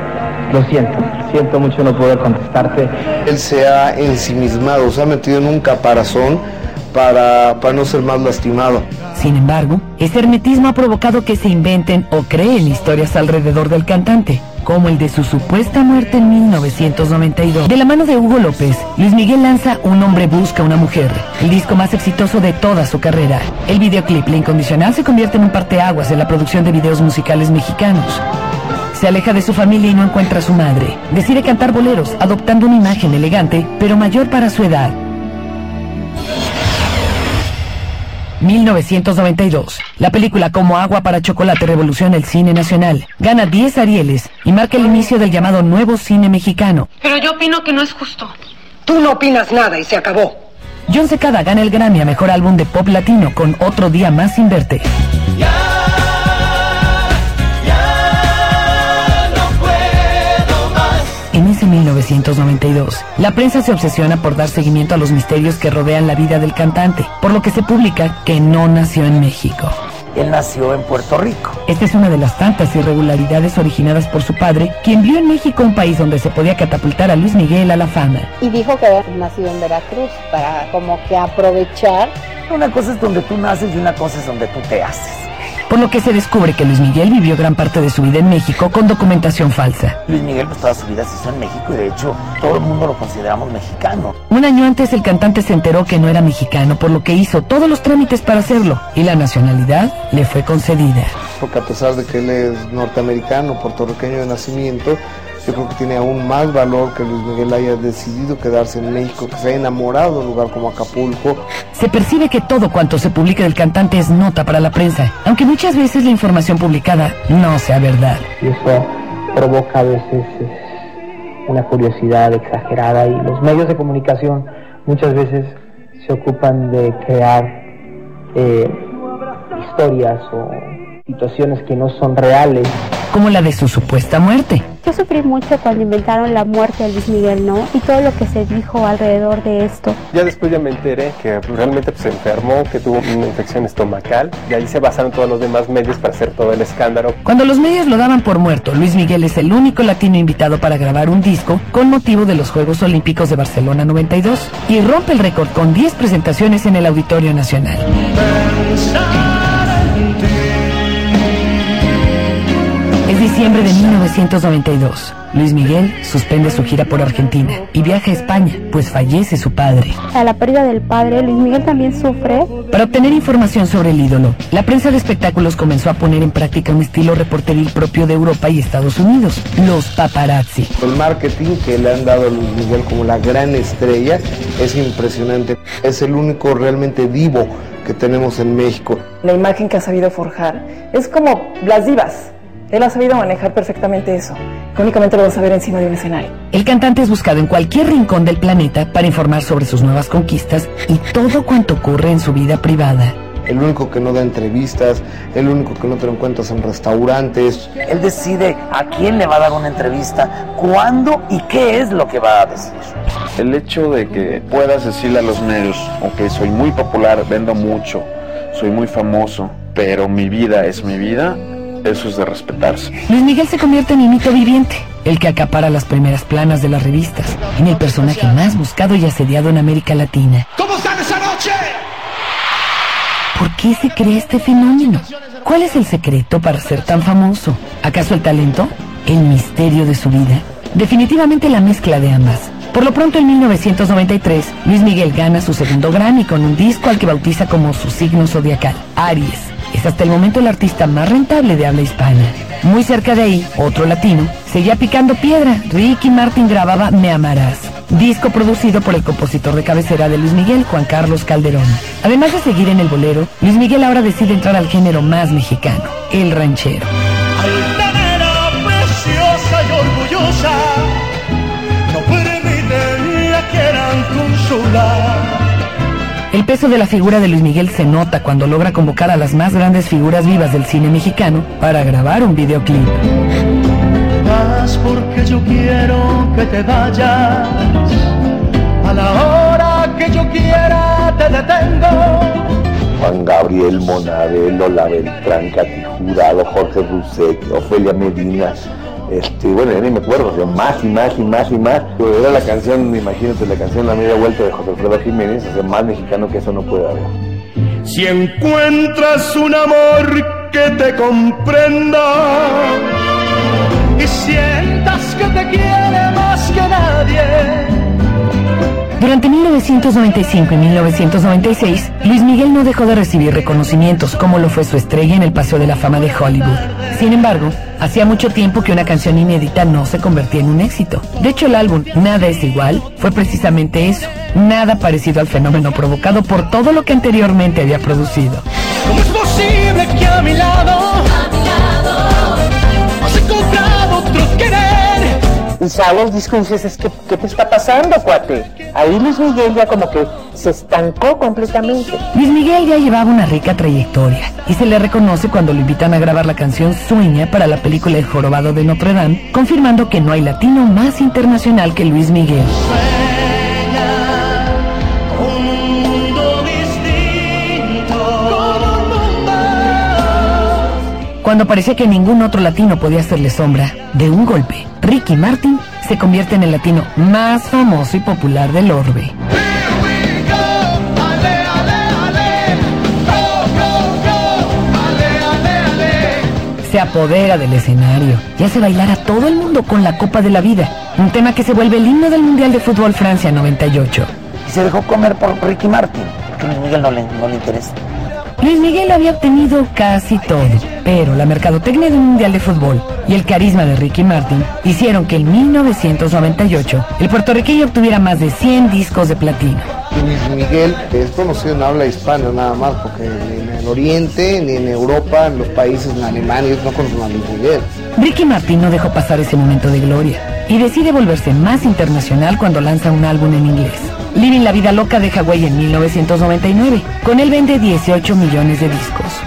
lo siento, siento mucho no poder contestarte. Él se ha ensimismado, se ha metido en un caparazón para, para no ser más lastimado. Sin embargo, ese hermetismo ha provocado que se inventen o creen historias alrededor del cantante, como el de su supuesta muerte en 1992. De la mano de Hugo López, Luis Miguel lanza Un hombre busca una mujer, el disco más exitoso de toda su carrera. El videoclip La Incondicional se convierte en un parteaguas en la producción de videos musicales mexicanos. Se aleja de su familia y no encuentra a su madre. Decide cantar boleros, adoptando una imagen elegante, pero mayor para su edad. 1992. La película Como agua para chocolate revoluciona el cine nacional. Gana 10 Arieles y marca el inicio del llamado nuevo cine mexicano. Pero yo opino que no es justo. Tú no opinas nada y se acabó. John Secada gana el Grammy a Mejor Álbum de Pop Latino con Otro Día Más Sin Verte. 1992, la prensa se obsesiona por dar seguimiento a los misterios que rodean la vida del cantante, por lo que se publica que no nació en México. Él nació en Puerto Rico. Esta es una de las tantas irregularidades originadas por su padre, quien vio en México un país donde se podía catapultar a Luis Miguel a la fama. Y dijo que había nacido en Veracruz para como que aprovechar. Una cosa es donde tú naces y una cosa es donde tú te haces. Por lo que se descubre que Luis Miguel vivió gran parte de su vida en México con documentación falsa. Luis Miguel pues toda su vida se hizo en México y de hecho todo el mundo lo consideramos mexicano. Un año antes el cantante se enteró que no era mexicano, por lo que hizo todos los trámites para hacerlo y la nacionalidad le fue concedida. Porque a pesar de que él es norteamericano, puertorriqueño de nacimiento, yo creo que tiene aún más valor que Luis Miguel haya decidido quedarse en México, que se haya enamorado de un lugar como Acapulco. Se percibe que todo cuanto se publica del cantante es nota para la prensa, aunque muchas veces la información publicada no sea verdad. Y eso provoca a veces eh, una curiosidad exagerada y los medios de comunicación muchas veces se ocupan de crear eh, historias o situaciones que no son reales. Como la de su supuesta muerte. Yo sufrí mucho cuando inventaron la muerte de Luis Miguel, ¿no? Y todo lo que se dijo alrededor de esto. Ya después ya me enteré que realmente pues, se enfermó, que tuvo una infección estomacal y ahí se basaron todos los demás medios para hacer todo el escándalo. Cuando los medios lo daban por muerto, Luis Miguel es el único latino invitado para grabar un disco con motivo de los Juegos Olímpicos de Barcelona 92 y rompe el récord con 10 presentaciones en el Auditorio Nacional. Es diciembre de 1992. Luis Miguel suspende su gira por Argentina y viaja a España, pues fallece su padre. A la pérdida del padre, Luis Miguel también sufre. Para obtener información sobre el ídolo, la prensa de espectáculos comenzó a poner en práctica un estilo reporteril propio de Europa y Estados Unidos, los paparazzi. El marketing que le han dado a Luis Miguel como la gran estrella es impresionante. Es el único realmente vivo que tenemos en México. La imagen que ha sabido forjar es como las divas. Él ha sabido manejar perfectamente eso. que Únicamente lo vas a ver encima de un escenario. El cantante es buscado en cualquier rincón del planeta para informar sobre sus nuevas conquistas y todo cuanto ocurre en su vida privada. El único que no da entrevistas, el único que no te lo encuentras en restaurantes. Él decide a quién le va a dar una entrevista, cuándo y qué es lo que va a decir. El hecho de que puedas decirle a los medios, ok, soy muy popular, vendo mucho, soy muy famoso, pero mi vida es mi vida, eso es de respetarse. Luis Miguel se convierte en el mito viviente, el que acapara las primeras planas de las revistas, en el personaje más buscado y asediado en América Latina. ¿Cómo están esa noche? ¿Por qué se crea este fenómeno? ¿Cuál es el secreto para ser tan famoso? ¿Acaso el talento? ¿El misterio de su vida? Definitivamente la mezcla de ambas. Por lo pronto en 1993, Luis Miguel gana su segundo Grammy con un disco al que bautiza como su signo zodiacal, Aries. Es hasta el momento el artista más rentable de habla hispana. Muy cerca de ahí, otro latino, seguía picando piedra. Ricky Martin grababa Me Amarás, disco producido por el compositor de cabecera de Luis Miguel, Juan Carlos Calderón. Además de seguir en el bolero, Luis Miguel ahora decide entrar al género más mexicano, el ranchero. El peso de la figura de Luis Miguel se nota cuando logra convocar a las más grandes figuras vivas del cine mexicano para grabar un videoclip. Más porque yo quiero que te vayas. A la hora que yo quiera te detengo. Juan Gabriel, Monabel, Lola Beltrán, Cati Jurado, Jorge Rousset, Ofelia Medina, este, bueno, ya ni me acuerdo, o más y más y más y más. Era la canción, imagínate, la canción La Media Vuelta de José Alfredo Jiménez, o sea, más mexicano que eso no puede haber. Si encuentras un amor que te comprenda y sientas que te quiere más que nadie. Durante 1995 y 1996, Luis Miguel no dejó de recibir reconocimientos como lo fue su estrella en el Paseo de la Fama de Hollywood. Sin embargo, hacía mucho tiempo que una canción inédita no se convertía en un éxito. De hecho, el álbum Nada es igual fue precisamente eso, nada parecido al fenómeno provocado por todo lo que anteriormente había producido. ¿Cómo es posible que a mi lado, Y sale el disco y dices, es que, ¿qué te está pasando, cuate? Ahí Luis Miguel ya como que se estancó completamente. Luis Miguel ya llevaba una rica trayectoria y se le reconoce cuando lo invitan a grabar la canción Sueña para la película El Jorobado de Notre Dame, confirmando que no hay latino más internacional que Luis Miguel. Un mundo distinto con un mundo Cuando parecía que ningún otro latino podía hacerle sombra, de un golpe, Ricky Martin se convierte en el latino más famoso y popular del orbe. Se apodera del escenario y hace bailar a todo el mundo con la Copa de la Vida, un tema que se vuelve el himno del Mundial de Fútbol Francia 98. Y se dejó comer por Ricky Martin, a Luis Miguel no le, no le interesa. Luis Miguel había obtenido casi todo, pero la mercadotecnia de un mundial de fútbol y el carisma de Ricky Martin hicieron que en 1998 el puertorriqueño obtuviera más de 100 discos de platino. Luis Miguel es conocido en habla hispana nada más, porque ni en el Oriente, ni en Europa, en los países, en Alemania, no conocen a Luis Miguel. Ricky Martin no dejó pasar ese momento de gloria y decide volverse más internacional cuando lanza un álbum en inglés. Living la vida loca de Hawái en 1999. Con él vende 18 millones de discos.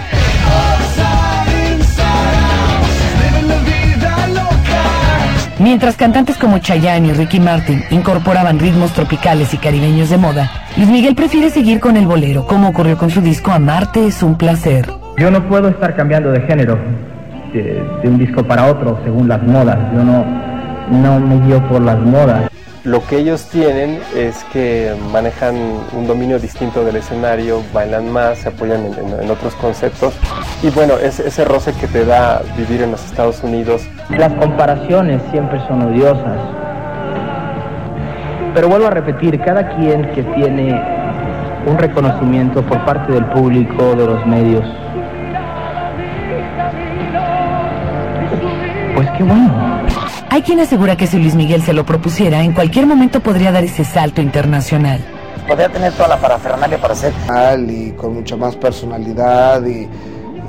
Mientras cantantes como Chayanne y Ricky Martin incorporaban ritmos tropicales y caribeños de moda, Luis Miguel prefiere seguir con el bolero, como ocurrió con su disco Amarte es un placer. Yo no puedo estar cambiando de género de, de un disco para otro según las modas. Yo no, no me guío por las modas. Lo que ellos tienen es que manejan un dominio distinto del escenario, bailan más, se apoyan en, otros conceptos. Y bueno, es ese roce que te da vivir en los Estados Unidos. Las comparaciones siempre son odiosas. Pero vuelvo a repetir, cada quien que tiene un reconocimiento por parte del público, de los medios, pues qué bueno. Hay quien asegura que si Luis Miguel se lo propusiera, en cualquier momento podría dar ese salto internacional. Podría tener toda la parafernalia para hacer. Y con mucha más personalidad y,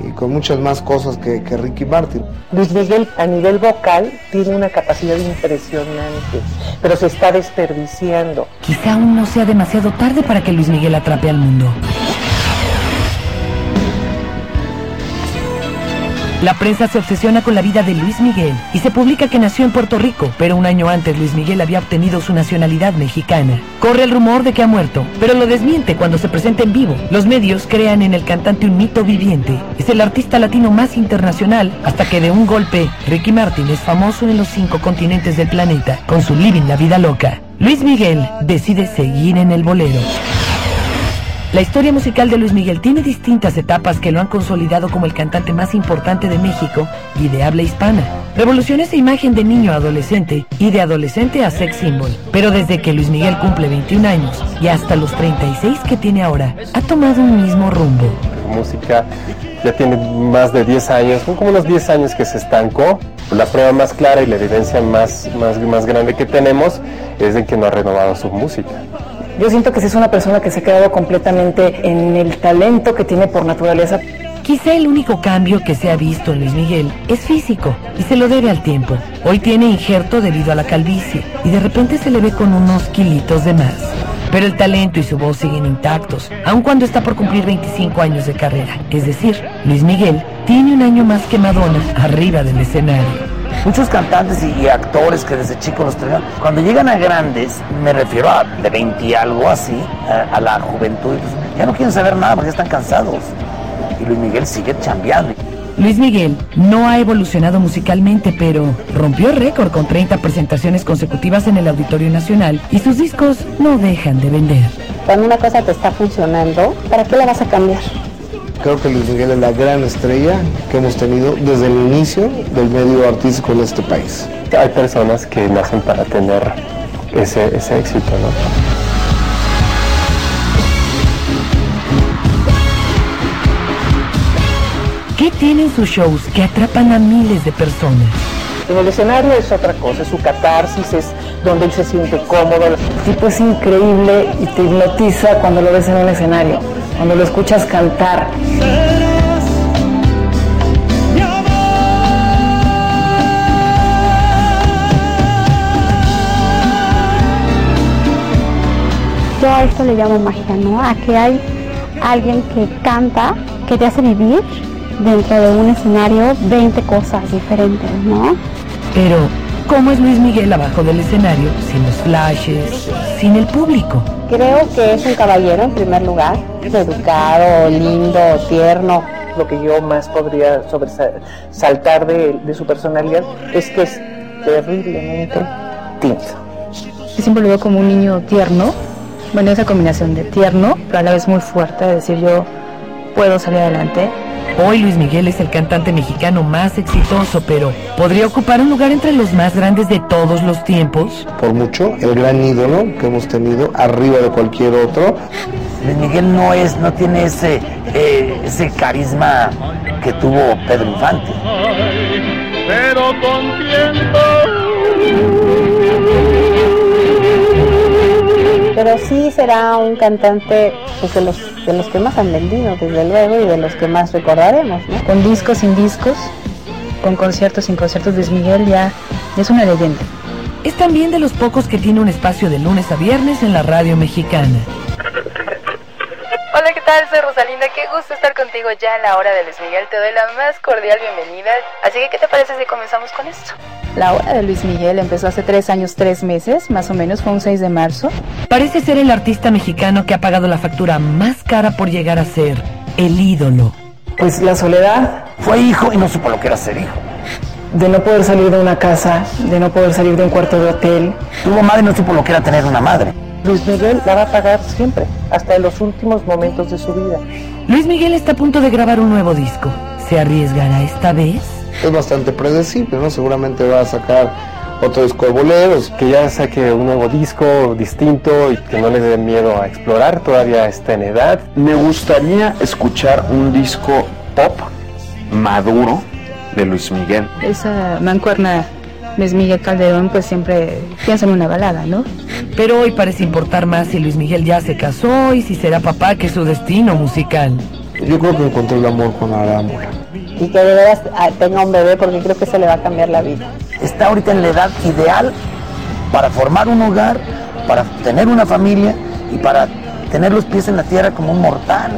y con muchas más cosas que, que Ricky Martin. Luis Miguel a nivel vocal tiene una capacidad impresionante, pero se está desperdiciando. Quizá aún no sea demasiado tarde para que Luis Miguel atrape al mundo. La prensa se obsesiona con la vida de Luis Miguel y se publica que nació en Puerto Rico, pero un año antes Luis Miguel había obtenido su nacionalidad mexicana. Corre el rumor de que ha muerto, pero lo desmiente cuando se presenta en vivo. Los medios crean en el cantante un mito viviente. Es el artista latino más internacional hasta que de un golpe Ricky Martin es famoso en los cinco continentes del planeta con su Living la Vida Loca. Luis Miguel decide seguir en el bolero. La historia musical de Luis Miguel tiene distintas etapas que lo han consolidado como el cantante más importante de México y de habla hispana. Revolucionó esa imagen de niño a adolescente y de adolescente a sex symbol. Pero desde que Luis Miguel cumple 21 años y hasta los 36 que tiene ahora, ha tomado un mismo rumbo. Música ya tiene más de 10 años, son como unos 10 años que se estancó. La prueba más clara y la evidencia más, más, más grande que tenemos es de que no ha renovado su música. Yo siento que es una persona que se ha quedado completamente en el talento que tiene por naturaleza. Quizá el único cambio que se ha visto en Luis Miguel es físico y se lo debe al tiempo. Hoy tiene injerto debido a la calvicie y de repente se le ve con unos kilitos de más. Pero el talento y su voz siguen intactos, aun cuando está por cumplir 25 años de carrera. Es decir, Luis Miguel tiene un año más que Madonna arriba del escenario. Muchos cantantes y, y actores que desde chicos los traían, cuando llegan a grandes, me refiero a de 20 y algo así, a, a la juventud, pues, ya no quieren saber nada porque ya están cansados. Y Luis Miguel sigue chambeando. Luis Miguel no ha evolucionado musicalmente, pero rompió récord con 30 presentaciones consecutivas en el Auditorio Nacional y sus discos no dejan de vender. Cuando una cosa te está funcionando, ¿para qué la vas a cambiar? Creo que Luis Miguel es la gran estrella que hemos tenido desde el inicio del medio artístico en este país. Hay personas que nacen para tener ese, ese éxito, ¿no? ¿Qué tienen sus shows que atrapan a miles de personas? En el escenario es otra cosa, es su catarsis, es donde él se siente cómodo. El tipo es increíble y te hipnotiza cuando lo ves en un escenario, cuando lo escuchas cantar. Yo a esto le llamo magia, ¿no? A que hay alguien que canta, que te hace vivir dentro de un escenario 20 cosas diferentes, ¿no? Pero, ¿cómo es Luis Miguel abajo del escenario sin los flashes, sin el público? Creo que es un caballero en primer lugar, educado, lindo, tierno. Lo que yo más podría sobresaltar de, de su personalidad es que es terriblemente tímido. Yo siempre lo veo como un niño tierno, bueno, esa combinación de tierno, pero a la vez muy fuerte, de decir yo puedo salir adelante. Hoy Luis Miguel es el cantante mexicano más exitoso, pero ¿podría ocupar un lugar entre los más grandes de todos los tiempos? Por mucho, el gran ídolo que hemos tenido arriba de cualquier otro. Luis Miguel no es, no tiene ese, eh, ese carisma que tuvo Pedro Infante. Pero con tiempo. Pero sí será un cantante pues, de, los, de los que más han vendido, desde luego, y de los que más recordaremos, ¿no? Con discos, sin discos, con conciertos, sin conciertos, Luis Miguel ya es una leyenda. Es también de los pocos que tiene un espacio de lunes a viernes en la radio mexicana. Hola, ¿qué tal? Soy Rosalinda. Qué gusto estar contigo ya en la hora de Luis Miguel. Te doy la más cordial bienvenida. Así que, ¿qué te parece si comenzamos con esto? La hora de Luis Miguel empezó hace tres años, tres meses, más o menos, fue un 6 de marzo. Parece ser el artista mexicano que ha pagado la factura más cara por llegar a ser el ídolo. Pues la soledad. Fue hijo y no supo lo que era ser hijo. De no poder salir de una casa, de no poder salir de un cuarto de hotel. Tuvo madre y no supo lo que era tener una madre. Luis Miguel la va a pagar siempre, hasta en los últimos momentos de su vida. Luis Miguel está a punto de grabar un nuevo disco. ¿Se arriesgará esta vez? Es bastante predecible, ¿no? Seguramente va a sacar otro disco de boleros. Que ya saque un nuevo disco distinto y que no le dé miedo a explorar, todavía está en edad. Me gustaría escuchar un disco pop maduro de Luis Miguel. Esa mancuerna Luis Miguel Calderón pues siempre piensa en una balada, ¿no? Pero hoy parece importar más si Luis Miguel ya se casó y si será papá que su destino musical. Yo creo que encontró el amor con Arámbula. Y que de veras ah, tenga un bebé porque creo que se le va a cambiar la vida. Está ahorita en la edad ideal para formar un hogar, para tener una familia y para tener los pies en la tierra como un mortal.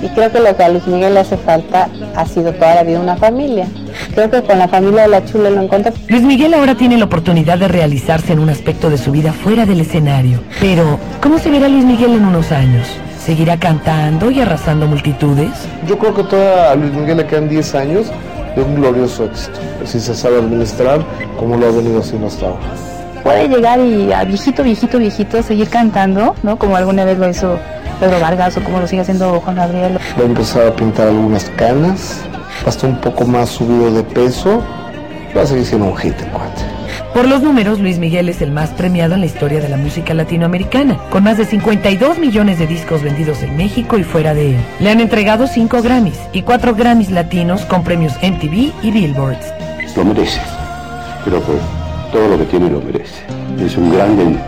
Y creo que lo que a Luis Miguel le hace falta ha sido toda la vida una familia. Creo que con la familia de la Chula lo encontró. Luis Miguel ahora tiene la oportunidad de realizarse en un aspecto de su vida fuera del escenario. Pero, ¿cómo se verá Luis Miguel en unos años? ¿Seguirá cantando y arrasando multitudes? Yo creo que todavía a Luis Miguel le quedan 10 años de un glorioso éxito, si se sabe administrar como lo ha venido haciendo hasta ahora. Puede llegar y a viejito, viejito, viejito seguir cantando, ¿no? Como alguna vez lo hizo Pedro Vargas o como lo sigue haciendo Juan Gabriel. Va a empezar a pintar algunas canas, va a estar un poco más subido de peso, va a seguir siendo un hit cuate. Por los números, Luis Miguel es el más premiado en la historia de la música latinoamericana, con más de 52 millones de discos vendidos en México y fuera de él. Le han entregado 5 Grammys y 4 Grammys latinos con premios MTV y Billboards. Lo merece. Creo que todo lo que tiene lo merece. Es un grande en-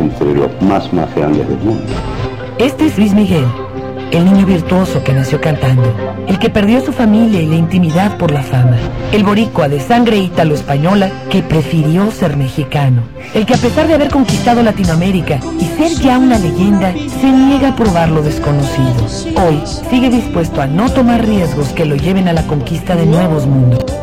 entre los más más grandes del mundo. Este es Luis Miguel, el niño virtuoso que nació cantando, el que perdió su familia y la intimidad por la fama, el boricua de sangre ítalo-española que prefirió ser mexicano, el que a pesar de haber conquistado Latinoamérica y ser ya una leyenda, se niega a probar lo desconocido. Hoy sigue dispuesto a no tomar riesgos que lo lleven a la conquista de nuevos mundos.